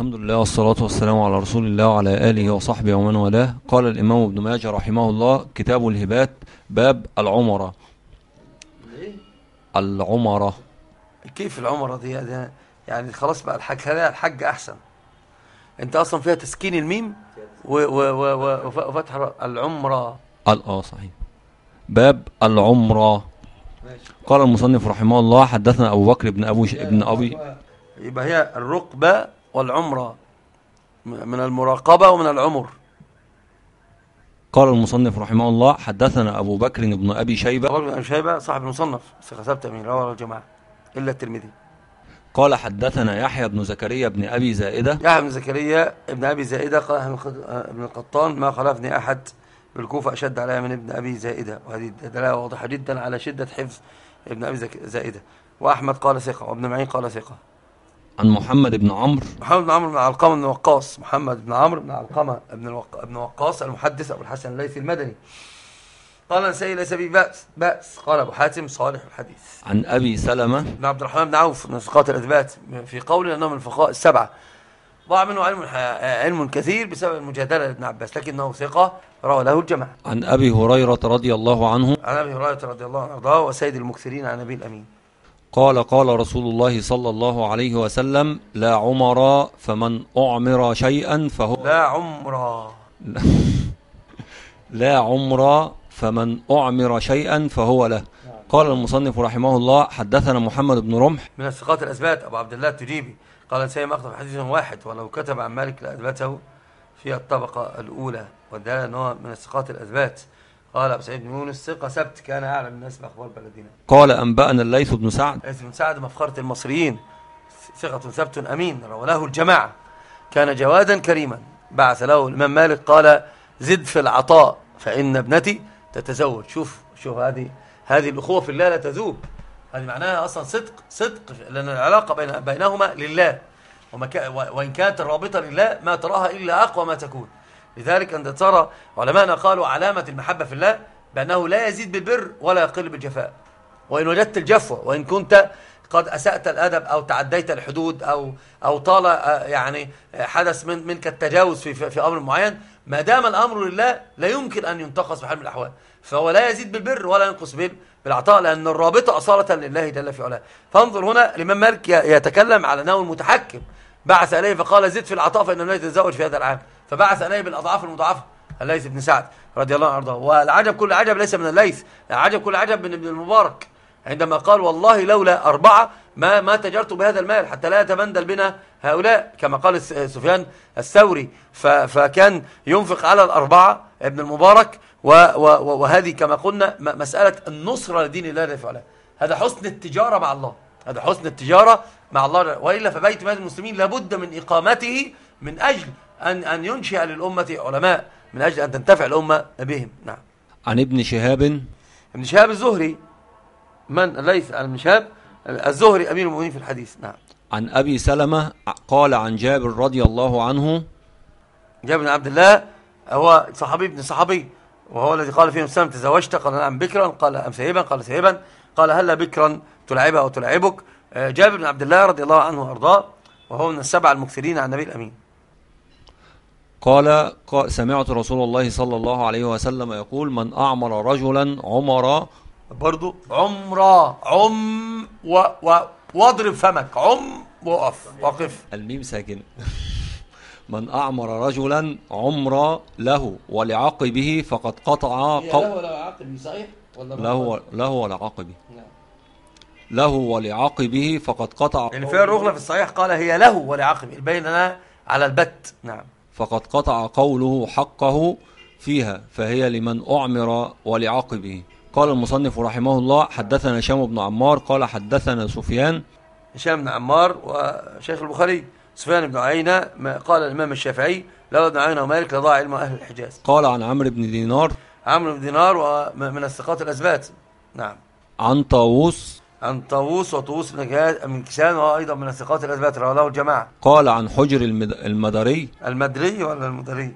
الحمد لله والصلاة والسلام على رسول الله وعلى آله وصحبه ومن والاه. قال الإمام ابن ماجه رحمه الله كتاب الهبات باب العمرة. العمرة. كيف العمرة دي؟ يعني خلاص بقى الحج خليها الحج أحسن. أنت أصلا فيها تسكين الميم؟ وفتح. العمرة. ال- آه صحيح. باب العمرة. قال المصنف رحمه الله حدثنا أبو بكر بن أبو ش... ابن أبي يبقى هي الرقبة والعمرة من المراقبة ومن العمر. قال المصنف رحمه الله حدثنا أبو بكر بن أبي شيبة. أبو بكر بن شيبة صاحب المصنف ثقة ثابتة من رواه الجماعة إلا الترمذي. قال حدثنا يحيى بن زكريا بن أبي زائدة. يحيى بن زكريا ابن أبي زائدة قال ابن الخط- ابن القطان ما خلفني أحد بالكوفه أشد علي من ابن أبي زائدة. وهذه دلالة واضحة جدا على شدة حفظ ابن أبي زك- زائدة. وأحمد قال ثقة وابن معين قال ثقة. عن محمد بن عمرو. محمد بن عمرو بن علقمة بن وقاص. محمد بن عمرو بن علقمة بن الوق... ابن وقاص المحدث أبو الحسن الليثي المدني. قال نسائي ليس به بأس بأس. قال أبو حاتم صالح الحديث. عن أبي سلمة. بن عبد الرحمن بن عوف من ثقات الأثبات في قول أنه من الفقهاء السبعة. ضاع منه علم علم كثير بسبب المجادلة لابن عباس لكنه ثقة روى له الجماعة. عن أبي هريرة رضي الله عنه. عن أبي هريرة رضي الله عنه وسيد المكثرين عن نبي الأمين. قال قال رسول الله صلى الله عليه وسلم لا عمر فمن أعمر شيئا فهو لا عمره لا عمر فمن أعمر شيئا فهو له. قال المصنف رحمه الله حدثنا محمد بن رمح. من الثقات الأثبات أبو عبد الله التجيبي. قال سيما اخطب حديث واحد ولو كتب عن مالك لأثبته في الطبقة الأولى. والدلاله ان هو من الثقات الأثبات. قال أبو سعيد بن يونس ثقة سبت كان اعلم الناس باخبار بلدنا قال أنبأنا الليث بن سعد. ليس بن سعد مفخرة المصريين. ثقة ثبت أمين روى له الجماعة. كان جوادا كريما. بعث له الإمام مالك قال زد في العطاء فإن ابنتي تتزوج. شوف شوف هذه هذه الأخوة في الله لا تذوب. هذه معناها أصلا صدق صدق لأن العلاقة بين بينهما لله. وما وإن كانت الرابطة لله ما تراها إلا أقوى ما تكون. لذلك أنت ترى علماءنا قالوا علامة المحبة في الله بأنه لا يزيد بالبر ولا يقل بالجفاء. وإن وجدت الجفوة وإن كنت قد أسأت الأدب أو تعديت الحدود أو أو طال آه، يعني آه، حدث من منك التجاوز في في في أمر معين ما دام الأمر لله لا يمكن أن ينتقص بحال من الأحوال. فهو لا يزيد بالبر ولا ينقص بال- بالعطاء لأن الرابطة أصالة لله جل في علاه. فانظر هنا الإمام مالك يتكلم على أنه المتحكم بعث إليه فقال زد في العطاء فإنه لا يتزوج في هذا العام. فبعث إليه بالأضعاف المضاعفة الليث بن سعد رضي الله عنه. وارضاه والعجب كل عجب ليس من الليث العجب كل عجب من ابن المبارك. عندما قال والله لولا أربعة ما ما تجرت بهذا المال حتى لا يتبندل بنا هؤلاء كما قال سفيان الثوري. فكان ينفق على الأربعة ابن المبارك وهذه كما قلنا مسألة النصرة لدين الله جل وعلا هذا حسن التجارة مع الله. هذا حسن التجارة مع الله. وإلا فبيت مال المسلمين لابد من إقامته من أجل أن أن ينشئ للأمة علماء من أجل أن تنتفع الأمة بهم. نعم. عن ابن شهاب. ابن شهاب الزهري. من؟ ليس ابن شهاب الزهري أمير المؤمنين في الحديث. نعم. عن أبي سلمة قال عن جابر رضي الله عنه. جابر بن عبد الله هو صحابي ابن صحابي وهو الذي قال فيه مسلم تزوجت؟ قال نعم بكرا. قال أم سيبا؟ قال سيبا. قال هلا بكرا تلعبها أو تلعبك آه، جابر بن عبد الله رضي الله عنه وأرضاه وهو من السبع المكثرين عن النبي الأمين. قال قال- سمعت رسول الله صلى الله عليه وسلم يقول من أعمر رجلا عمر برضو عمرة عم و و واضرب فمك عم وقف وقف. الميم ساكن. من أعمر رجلا عمر له ولعقبه فقد قطع قو... ولا عقل صحيح؟ ولا له له ولعقبه له ولعقبه فقد قطع يعني فيها الرغلة في الصحيح قال هي له ولعقبه البين على البت. نعم. فقد قطع قوله حقه فيها فهي لمن أعمر ولعقبه قال المصنف رحمه الله حدثنا هشام بن عمار قال حدثنا سفيان. هشام بن عمار وشيخ البخاري سفيان بن عيينة ما قال الإمام الشافعي لو ابن عيينة ومالك لضاع علم أهل الحجاز. قال عن عمرو بن دينار عمرو بن دينار ومن الثقات الأثبات. نعم. عن طاووس عن طاووس وطاووس بن من كسان وهو أيضا من الثقات الأثبات رواه له الجماعة. قال عن حجر المد... المدري. المدري ولا المدري؟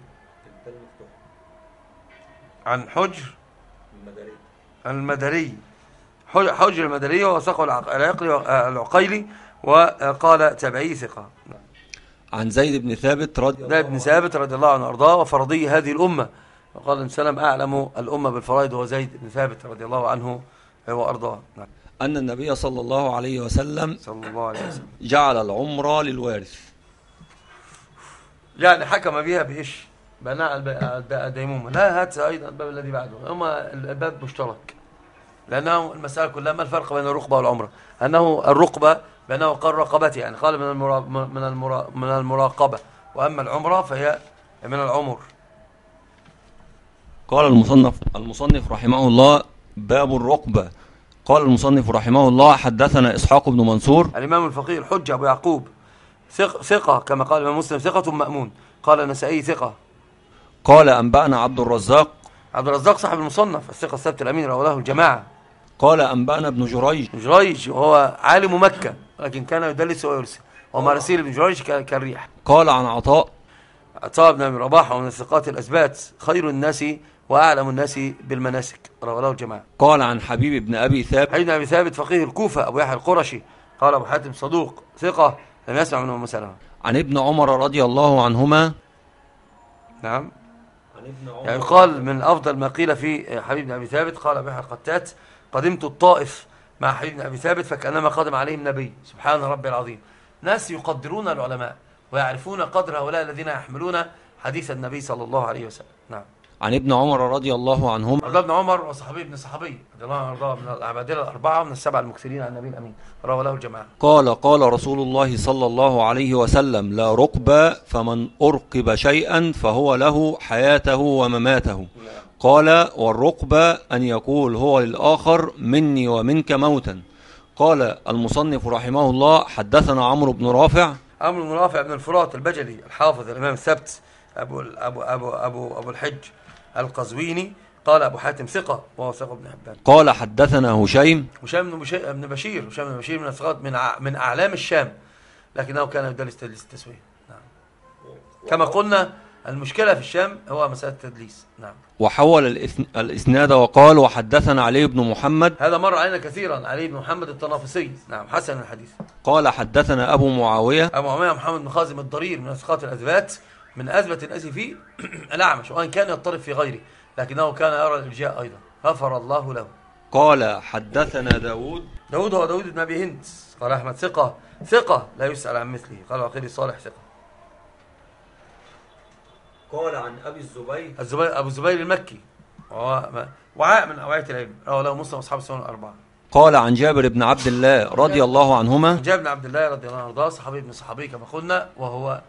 عن حجر المدري. حج- حجر المدري وثقه العق- العقلي العقيلي وقال تبعي ثقة. عن زيد بن ثابت رضي ده ابن ثابت رضي الله عنه وأرضاه وفرضي هذه الأمة. وقال الله عليه وسلم أعلم الأمة بالفرائض هو زيد بن ثابت رضي الله عنه وأرضاه نعم. أن النبي صلى الله عليه وسلم صلى الله عليه وسلم. جعل العمرة للوارث. يعني حكم بها بإيش؟ بناء الديمومة. لا هات أيضا الباب الذي بعده. هما الباب مشترك. لأنه المسألة كلها ما الفرق بين الرقبة والعمرة؟ أنه الرقبة بأنه قال رقبتي يعني قال من المرا من المرا من المراقبة. وأما العمرة فهي من العمر. قال المصنف المصنف رحمه الله باب الرقبة. قال المصنف رحمه الله حدثنا إسحاق بن منصور. الإمام الفقيه الحجة أبو يعقوب. ثق ثقة كما قال الإمام مسلم ثقة مأمون. قال النسائي ثقة. قال أنبأنا عبد الرزاق. عبد الرزاق صاحب المصنف الثقة الثابت الأمين رواه الجماعة. قال أنبأنا ابن جريج. جريج وهو عالم مكة لكن كان يدلس ويرسل ومراسيل ابن جريج كالريح. قال عن عطاء. عطاء بن أبي رباح ومن الثقات الأثبات خير الناس وأعلم الناس بالمناسك. رواه الجماعة. قال عن حبيب بن أبي ثابت. حبيب بن أبي ثابت فقيه الكوفة أبو يحيى القرشي قال أبو حاتم صدوق ثقة لم يسمع منه أم سلمة. عن ابن عمر رضي الله عنهما. نعم. يعني يقال من أفضل ما قيل في حبيب بن أبي ثابت قال أبو يحيى القتات قدمت الطائف مع حبيب بن أبي ثابت فكأنما قدم عليهم نبي سبحان ربي العظيم. ناس يقدرون العلماء ويعرفون قدر هؤلاء الذين يحملون حديث النبي صلى الله عليه وسلم. نعم. عن ابن عمر رضي الله عنهما. عبد الله بن عمر وصحابي ابن صحابي رضي الله عنه من العبادله الأربعة من السبعة المكثرين عن النبي الأمين. رواه له الجماعة. قال قال رسول الله صلى الله عليه وسلم لا رقبة فمن أرقب شيئا فهو له حياته ومماته. قال والرقبة أن يقول هو للآخر مني ومنك موتا. قال المصنف رحمه الله حدثنا عمرو بن رافع. عمرو بن رافع بن الفرات البجلي الحافظ الإمام الثبت أبو أبو أبو أبو أبو الحج القزويني قال أبو حاتم ثقة وهو ثقة بن حبان. قال حدثنا هشيم. هشام بن بشير هشام بن بشير من الثقات من من أعلام الشام لكنه كان يدرس تدليس التسويه نعم. كما قلنا المشكلة في الشام هو مسألة التدليس. نعم. وحول الإسناد وقال وحدثنا علي بن محمد. هذا مر علينا كثيرا علي بن محمد الطنافسي نعم حسن الحديث. قال حدثنا أبو معاوية. أبو عمية محمد بن خازم الضرير من أثقات الأثبات من أثبت الناس فيه الأعمش وأن كان يضطرب في غيره لكنه كان يرى الإرجاء أيضا. غفر الله له. قال حدثنا داود. داود هو داود بن أبي هند. قال أحمد ثقة. ثقة لا يسأل عن مثله. قال وقيل صالح ثقة. قال عن أبي الزبير. الزبير أبو الزبير المكي. وعاء من أوعية العلم. رواه له مسلم وأصحاب السنن الأربعة. قال عن جابر بن عبد الله رضي الله عنهما جابر بن عبد الله رضي الله عنه صحابي ابن صحابي كما قلنا وهو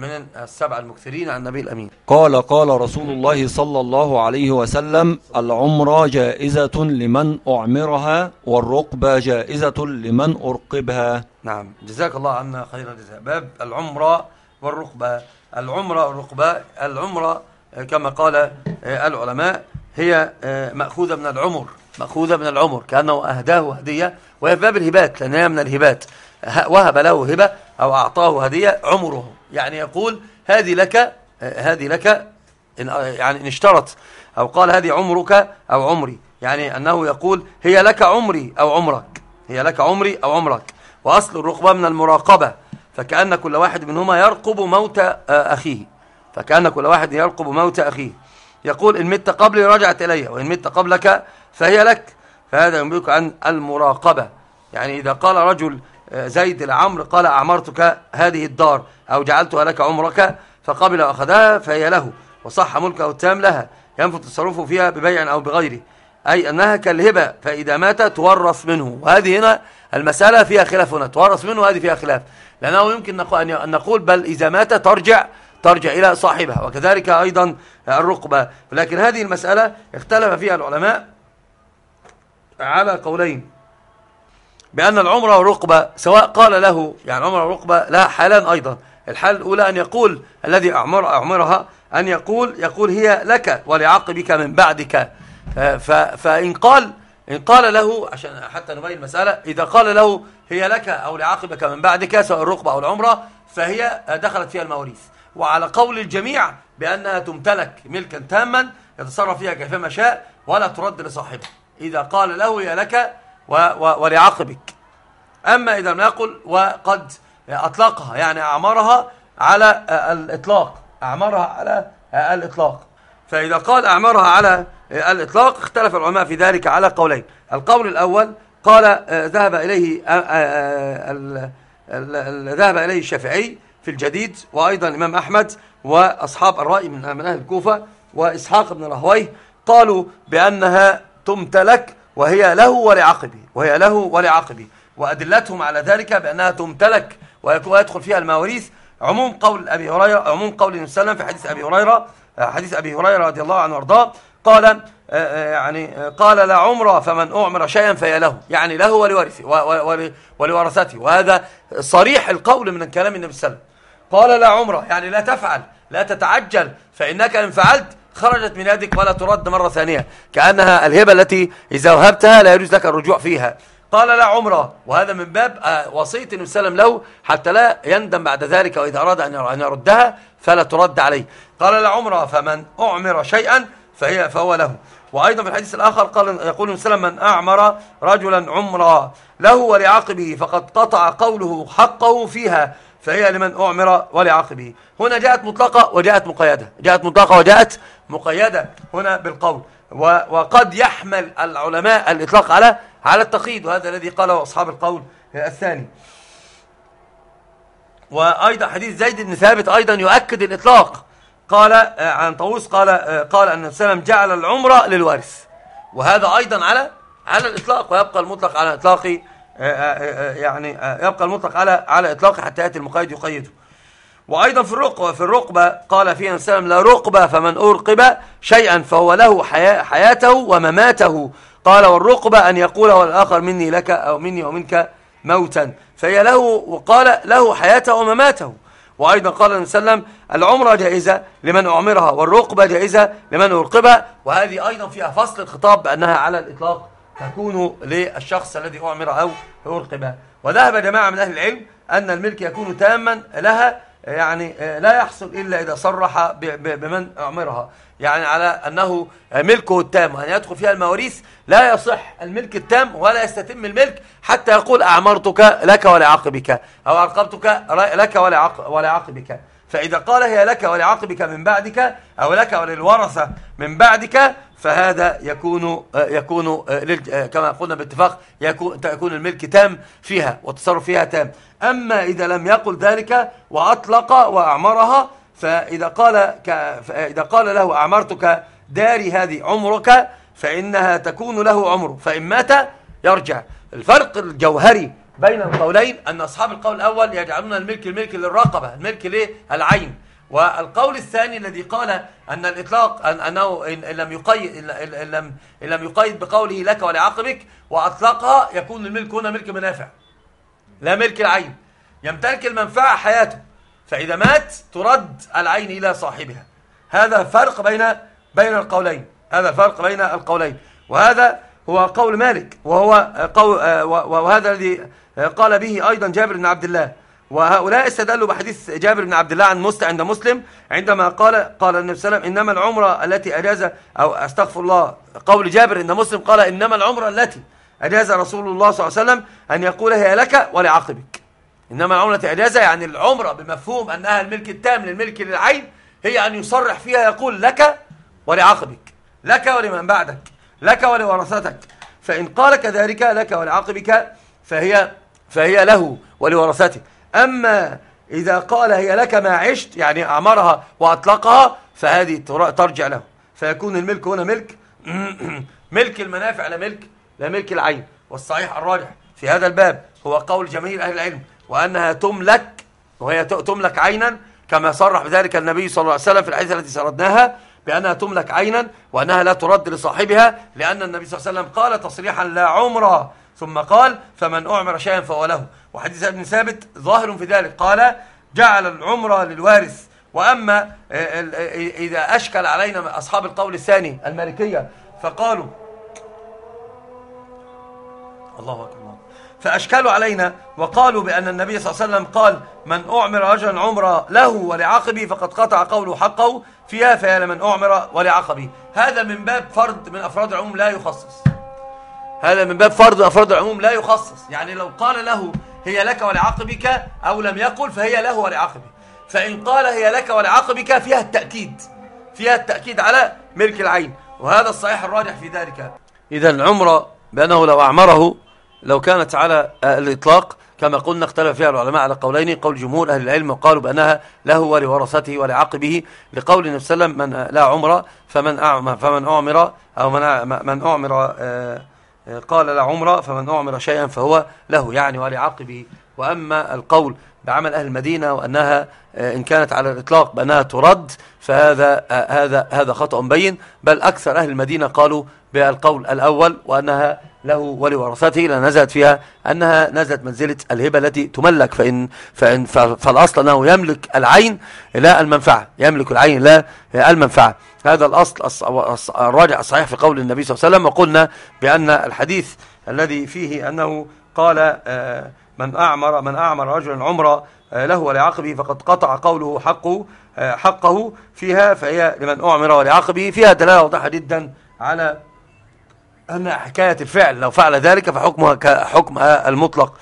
من السبعة المكثرين عن النبي الأمين. قال قال رسول الله صلى الله عليه وسلم العمرة جائزة لمن أعمرها والرقبة جائزة لمن أرقبها. نعم. جزاك الله عنا خير الجزاء باب العمرة والرقبة. العمرة والرقبة العمرة كما قال آه، العلماء هي آه، مأخوذة من العمر. مأخوذة من العمر كأنه أهداه هدية وهي في باب الهبات لأنها من الهبات. وهب له هبة أو أعطاه هدية عمره. يعني يقول هذه لك هذه لك إن يعني إن اشترط أو قال هذه عمرك أو عمري يعني أنه يقول هي لك عمري أو عمرك هي لك عمري أو عمرك وأصل الرقبة من المراقبة فكأن كل واحد منهما يرقب موت أخيه فكأن كل واحد يرقب موت أخيه. يقول إن مت قبلي رجعت إلي وإن مت قبلك فهي لك فهذا ينبئك عن المراقبة. يعني إذا قال رجل زيد لعمرو قال أعمرتك هذه الدار أو جعلتها لك عمرك فقبل وأخذها فهي له وصح ملكه التام لها ينفذ تصرفه فيها ببيع أو بغيره أي أنها كالهبة فإذا مات تورث منه وهذه هنا المسألة فيها خلاف هنا تورث منه وهذه فيها خلاف لأنه يمكن أن نقول بل إذا مات ترجع ترجع إلى صاحبها وكذلك أيضا الرقبة لكن هذه المسألة اختلف فيها العلماء على قولين بأن العمرة والرقبة سواء قال له يعني عمرة والرقبة لها حالان أيضا. الحال الأولى أن يقول الذي أعمر أعمرها أن يقول يقول هي لك ولعقبك من بعدك. آه، فإن قال إن قال له عشان حتى نبين المسألة إذا قال له هي لك أو لعقبك من بعدك سواء الرقبة أو العمرة فهي دخلت فيها المواريث. وعلى قول الجميع بأنها تمتلك ملكا تاما يتصرف فيها كيفما شاء ولا ترد لصاحبها إذا قال له هي لك و و ولعقبك. أما إذا لم يقل وقد أطلقها يعني أعمرها على الإطلاق. أعمرها على الإطلاق. فإذا قال أعمرها على الإطلاق اختلف العلماء في ذلك على قولين. القول الأول قال ذهب إليه ذهب إليه الشافعي في الجديد وأيضا الإمام أحمد وأصحاب الرأي من أهل الكوفة وإسحاق بن رهويه قالوا بأنها تمتلك وهي له ولعقبه وهي له ولعقبه. وأدلتهم على ذلك بأنها تمتلك ويدخل فيها المواريث عموم قول أبي هريرة عموم قول النبي صلى الله عليه وسلم في حديث أبي هريرة حديث أبي هريرة رضي الله عنه وأرضاه. قال آه، آه، يعني قال لا عمر فمن أعمر شيئا فهي له يعني له ولورثه ولورثته وهذا صريح القول من كلام النبي صلى الله عليه وسلم. قال لا عمر يعني لا تفعل لا تتعجل فإنك إن فعلت خرجت من يدك ولا ترد مرة ثانية كأنها الهبة التي إذا وهبتها لا يجوز لك الرجوع فيها. قال لا عمرة وهذا من باب آه، وصية النبي صلى الله عليه وسلم له حتى لا يندم بعد ذلك وإذا أراد أن يردها فلا ترد عليه. قال لا عمرة فمن أعمر شيئا فهي فهو له. وأيضا في الحديث الآخر قال يقول صلى الله عليه وسلم من أعمر رجلا عمرا له ولعقبه فقد قطع قوله حقه فيها. فهي لمن أعمر ولعقبه هنا جاءت مطلقة وجاءت مقيدة. جاءت مطلقة وجاءت مقيدة هنا بالقول. وقد يحمل العلماء الإطلاق على على التقييد وهذا الذي قاله أصحاب القول الثاني. وأيضا حديث زيد بن ثابت أيضا يؤكد الإطلاق. قال آه، عن طاووس قال آه، قال أن السلام جعل العمرة للوارث. وهذا أيضا على على الإطلاق ويبقى المطلق على إطلاق يعني يبقى المطلق على على إطلاق حتى يأتي المقيد يقيده. وأيضا في الرقبة في الرقبة قال فيها السلام لا رقبة فمن أرقب شيئا فهو له حياته ومماته. قال والرقبة أن يقول والآخر مني لك أو مني ومنك موتا. فهي له وقال له حياته ومماته. وأيضا قال النبي صلى الله عليه وسلم العمرة جائزة لمن أعمرها والرقبة جائزة لمن أرقبها. وهذه أيضا فيها فصل الخطاب بأنها على الإطلاق تكون للشخص الذي أعمر أو أرقبها وذهب جماعة من أهل العلم أن الملك يكون تاما لها يعني لا يحصل إلا إذا صرح بمن أعمرها يعني على أنه ملكه التام وأن يدخل فيها المواريث لا يصح الملك التام ولا يستتم الملك حتى يقول أعمرتك لك ولعقبك أو أرقبتك لك ولعقبك. فإذا قال هي لك ولعقبك من بعدك أو لك وللورثة من بعدك فهذا يكون يكون كما قلنا باتفاق يكون يكون الملك تام فيها والتصرف فيها تام. أما إذا لم يقل ذلك وأطلق وأعمرها فإذا قال فإذا قال له أعمرتك داري هذه عمرك فإنها تكون له عمره فإن مات يرجع. الفرق الجوهري بين القولين أن أصحاب القول الأول يجعلون الملك الملك للرقبة الملك للعين. والقول الثاني الذي قال أن الإطلاق أن أنه إن لم يقيد إن لم إن لم يقيد بقوله لك ولعقبك وأطلقها يكون الملك هنا ملك منافع لا ملك العين. يمتلك المنفعة حياته فإذا مات ترد العين إلى صاحبها. هذا فرق بين بين القولين. هذا فرق بين القولين. وهذا هو قول مالك وهو قول وهذا الذي قال به أيضا جابر بن عبد الله. وهؤلاء استدلوا بحديث جابر بن عبد الله عن مسلم عند مسلم عندما قال قال النبي صلى الله عليه وسلم إنما العمرة التي أجاز أو أستغفر الله قول جابر إن مسلم قال إنما العمرة التي أجاز رسول الله صلى الله عليه وسلم أن يقول هي لك ولعقبك. إنما العمرة أجازة يعني العمرة بمفهوم أنها الملك التام للملك للعين هي أن يصرح فيها يقول لك ولعقبك لك ولمن بعدك لك ولورثتك. فإن قال كذلك لك ولعقبك فهي فهي له ولورثته. أما إذا قال هي لك ما عشت يعني أعمرها وأطلقها فهذه ترجع له. فيكون الملك هنا ملك. ملك المنافع لا ملك لا ملك العين. والصحيح الراجح في هذا الباب هو قول جماهير أهل العلم وأنها تملك وهي تملك عينا كما صرح بذلك النبي صلى الله عليه وسلم في الحديث التي سردناها بأنها تملك عينا وأنها لا ترد لصاحبها لأن النبي صلى الله عليه وسلم قال تصريحا لا عمره ثم قال فمن أعمر شيئا فهو له. وحديث ابن ثابت ظاهر في ذلك. قال جعل العمر للوارث. وأما إذا أشكل علينا أصحاب القول الثاني المالكية فقالوا الله أكبر. فأشكلوا علينا وقالوا بأن النبي صلى الله عليه وسلم قال من أعمر رجلا عمر له ولعقبه فقد قطع قوله حقه فيها فيا لمن أعمر ولعقبه. هذا من باب فرد من أفراد العموم لا يخصص. هذا من باب من أفراد العموم لا يخصص. يعني لو قال له هي لك ولعقبك أو لم يقل فهي له ولعقبه. فإن قال هي لك ولعقبك فيها التأكيد فيها التأكيد على ملك العين. وهذا الصحيح الراجح في ذلك. إذا العمرة بأنه لو أعمره لو كانت على الإطلاق كما قلنا اختلف فيها العلماء على قولين قول جمهور أهل العلم وقالوا بأنها له ولورثته ولعقبه لقول النبي صلى الله عليه وسلم من لا عمر فمن أعمر فمن أعمر أو من من أعمر آه، قال لا فمن أعمر شيئا فهو له يعني ولعقبه وأما القول بعمل أهل المدينة وأنها آه، إن كانت على الإطلاق بأنها ترد فهذا آه، هذا هذا خطأ بين بل أكثر أهل المدينة قالوا بالقول الأول وأنها له ولورثته لنزلت فيها أنها نزلت منزلة الهبة التي تملك. فإن, فإن فالأصل أنه يملك العين لا المنفعة. يملك العين لا المنفعة. هذا الأصل الراجع الصحيح في قول النبي صلى الله عليه وسلم وقلنا بأن الحديث الذي فيه أنه قال آه، من أعمر من أعمر رجلا عمره آه، له ولعقبه فقد قطع قوله حقه آه، حقه فيها فهي لمن أعمر ولعقبه فيها دلالة واضحة جدا على أن حكاية الفعل لو فعل ذلك فحكمها كحكمها المطلق.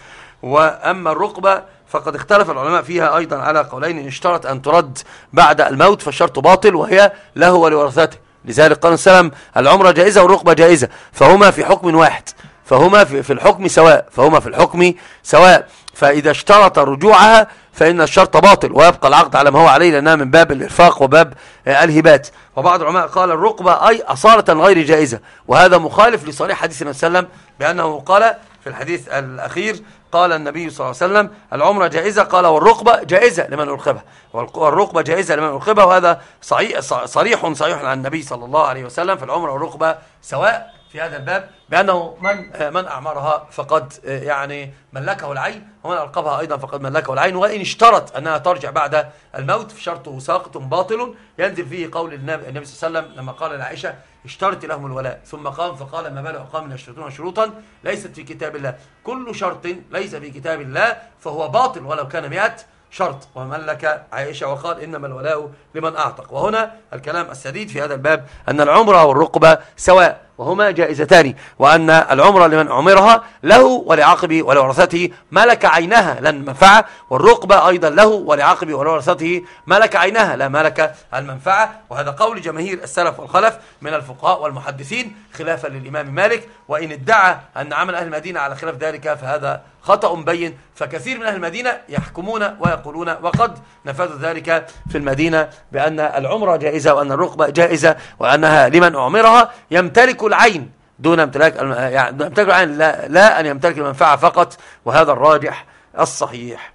وأما الرقبة فقد اختلف العلماء فيها أيضا على قولين إن اشترط أن ترد بعد الموت فالشرط باطل وهي له ولورثته لذلك قال السلام العمرة جائزة والرقبة جائزة. فهما في حكم واحد فهما في الحكم سواء فهما في الحكم سواء. فإذا اشترط رجوعها فإن الشرط باطل ويبقى العقد على ما هو عليه لأنها من باب الإرفاق وباب الهبات. وبعض العلماء قال الرقبة أي أصالة غير جائزة وهذا مخالف لصريح حديث النبي صلى الله عليه وسلم بأنه قال في الحديث الأخير قال النبي صلى الله عليه وسلم العمرة جائزة قال والرقبة جائزة لمن أرخبها والرقبة جائزة لمن أرخبها وهذا صريح صريح عن النبي صلى الله عليه وسلم فالعمرة والرقبة سواء في هذا الباب بأنه من من أعمرها فقد يعني ملكه العين ومن ألقبها أيضا فقد ملكه العين. وإن اشترط أنها ترجع بعد الموت فشرطه ساقط باطل. ينزل فيه قول النبي, صلى الله عليه وسلم لما قال لعائشة اشترط لهم الولاء. ثم قام فقال ما بال قام يشترطون شروطا ليست في كتاب الله. كل شرط ليس في كتاب الله فهو باطل ولو كان مئة شرط. وملك عائشة وقال إنما الولاء لمن أعتق. وهنا الكلام السديد في هذا الباب أن العمرة والرقبة سواء وهما جائزتان وأن العمرة لمن عمرها له ولعقبه ولورثته ملك عينها لا المنفعة والرقبة أيضا له ولعقبه ولورثته ملك عينها لا ملك المنفعة. وهذا قول جماهير السلف والخلف من الفقهاء والمحدثين خلافا للإمام مالك. وإن ادعى أن عمل أهل المدينة على خلاف ذلك فهذا خطأ بين فكثير من أهل المدينة يحكمون ويقولون وقد نفذوا ذلك في المدينة بأن العمرة جائزة وأن الرقبة جائزة وأنها لمن أعمرها يمتلك العين دون امتلاك يعني يمتلك العين لا, لا أن يمتلك المنفعة فقط وهذا الراجح الصحيح.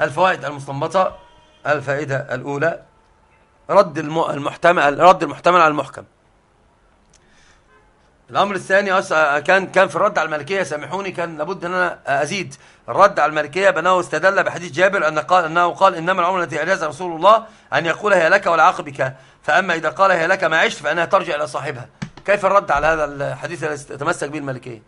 الفوائد المستنبطة الفائدة الأولى رد المحتمل رد المحتمل على المحكم. الأمر الثاني كان كان في الرد على المالكية سامحوني كان لابد أن أنا أزيد الرد على المالكية بأنه استدل بحديث جابر أن قال أنه قال إنما العمر التي أجاز رسول الله أن يقول هي لك ولعقبك فأما إذا قال هي لك ما عشت فإنها ترجع إلى صاحبها. كيف الرد على هذا الحديث الذي تتمسك به المالكية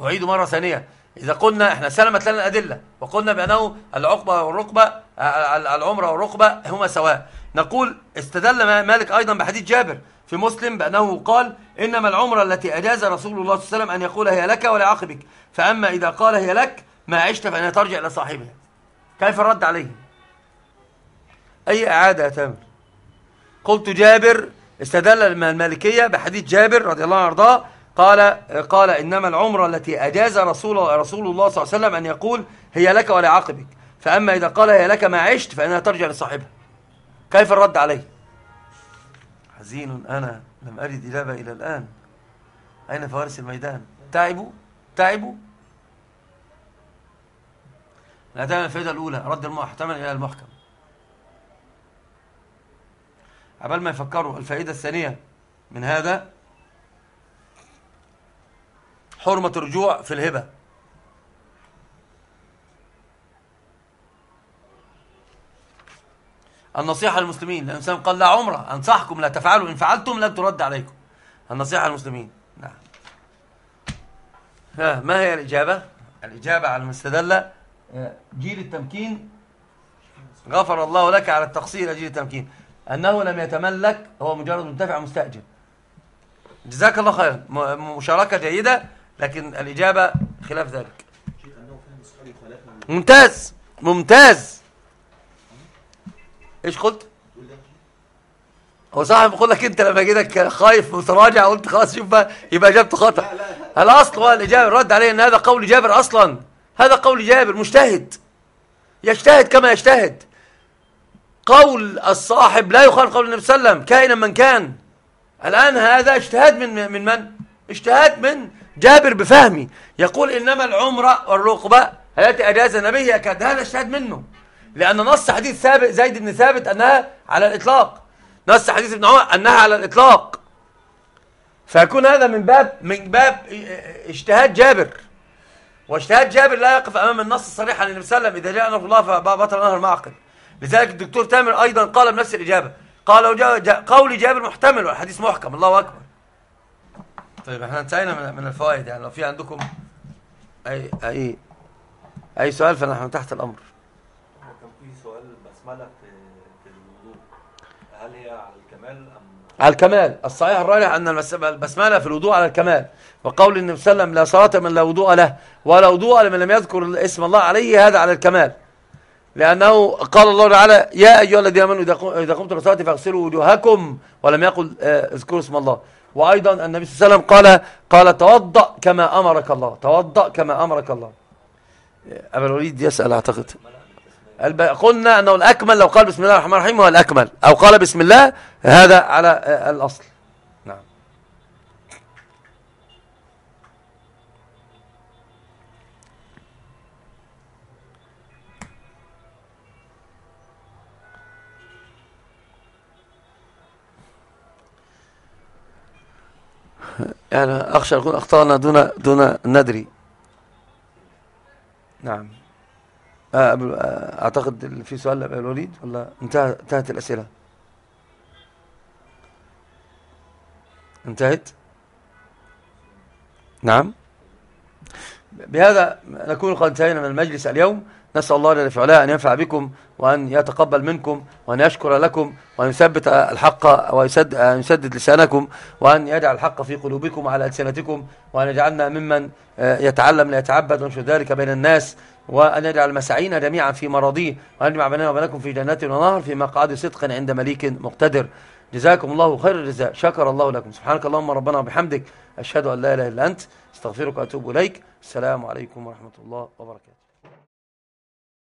أعيد مرة ثانية. إذا قلنا إحنا سلمت لنا الأدلة وقلنا بأنه العقبة والركبة العمرة والركبة هما سواء. نقول استدل مالك أيضا بحديث جابر. في مسلم بأنه قال إنما العمرة التي أجاز رسول الله صلى الله عليه وسلم أن يقول هي لك ولعقبك فأما إذا قال هي لك ما عشت فإنها ترجع إلى صاحبها. كيف الرد عليه؟ أي إعادة يا تامر؟ قلت جابر استدل المالكية بحديث جابر رضي الله عنه وأرضاه قال قال إنما العمرة التي أجاز رسول رسول الله صلى الله عليه وسلم أن يقول هي لك ولعقبك فأما إذا قال هي لك ما عشت فإنها ترجع لصاحبها كيف الرد عليه؟ حزين أنا لم أرد إجابة إلى الآن. أين فوارس الميدان؟ تعبوا تعبوا نتابع الفائدة الأولى رد المحتمل إلى المحكم. عبال ما يفكروا الفائدة الثانية من هذا حرمة الرجوع في الهبة. النصيحة للمسلمين الإنسان قال لا عمرة أنصحكم لا تفعلوا إن فعلتم لن ترد عليكم. النصيحة للمسلمين نعم. ها ما هي الإجابة؟ الإجابة على المستدلة جيل التمكين. غفر الله لك على التقصير جيل التمكين. أنه لم يتملك هو مجرد منتفع مستأجر. جزاك الله خيرا مشاركة جيدة لكن الإجابة خلاف ذلك. ممتاز ممتاز. إيش قلت؟ هو صاحب بقول لك انت لما جيتك خايف وتراجع قلت خلاص شوف بقى يبقى اجابته خطأ. الاصل هو الاجابه الرد عليه إن هذا قول جابر أصلا. هذا قول جابر مجتهد. يجتهد كما يجتهد. قول الصاحب لا يخالف قول النبي صلى الله عليه وسلم كائنا من كان. الآن هذا اجتهاد من من من؟ اجتهاد من جابر بفهمي. يقول إنما العمرة والرقبة التي أجاز النبي أكاد هذا اجتهاد منه. لأن نص حديث ثابت زيد بن ثابت أنها على الإطلاق. نص حديث ابن عمر أنها على الإطلاق. فيكون هذا من باب من باب اجتهاد جابر. واجتهاد جابر لا يقف أمام النص الصريح عن النبي صلى الله عليه وسلم. إذا جاء الله فبطل نهر معقل لذلك الدكتور تامر أيضا قال بنفس الإجابة. قال جا جا قول جابر محتمل والحديث محكم. الله أكبر. طيب إحنا انتهينا من, الفوائد. يعني لو في عندكم أي أي أي سؤال فنحن تحت الأمر. سؤال بسملة في في الوضوء. هل هي على الكمال أم على الكمال. الصحيح الراجح أن المس- البسملة في الوضوء على الكمال. وقول النبي صلى الله عليه وسلم لا صلاة من لا وضوء له ولا وضوء لمن لم يذكر اسم الله عليه هذا على الكمال. لأنه قال الله تعالى يا أيها الذين آمنوا إذا قم- إذا قمتم للصلاة فاغسلوا وجوهكم ولم يقل آه، اذكروا اسم الله. وأيضا النبي صلى الله عليه وسلم قال قال توضأ كما أمرك الله. توضأ كما أمرك الله. أبا الوليد يسأل أعتقد. قلنا أنه الأكمل لو قال بسم الله الرحمن الرحيم هو الأكمل. أو قال بسم الله هذا على الأصل. نعم. يعني أخشى نكون أخطأنا دون دون ندري. نعم. آه، آه، أعتقد في سؤال الوليد ولا انتهى انتهت الأسئلة؟ انتهت؟ نعم. بهذا نكون قد انتهينا من المجلس اليوم. نسأل الله جل في علاه أن ينفع بكم وأن يتقبل منكم وأن يشكر لكم وأن يثبت الحق ويسدد لسانكم وأن يجعل الحق في قلوبكم وعلى ألسنتكم وأن يجعلنا ممن آه، يتعلم ليتعبد وينشر ذلك بين الناس وأن يجعل مساعينا جميعا في مراضيه وأن يجمع بيننا وبينكم في جنات ونهر في مقعد صدق عند مليك مقتدر. جزاكم الله خير الجزاء. شكر الله لكم. سبحانك اللهم ربنا وبحمدك. أشهد أن لا إله إلا أنت. أستغفرك وأتوب إليك. السلام عليكم ورحمة الله وبركاته.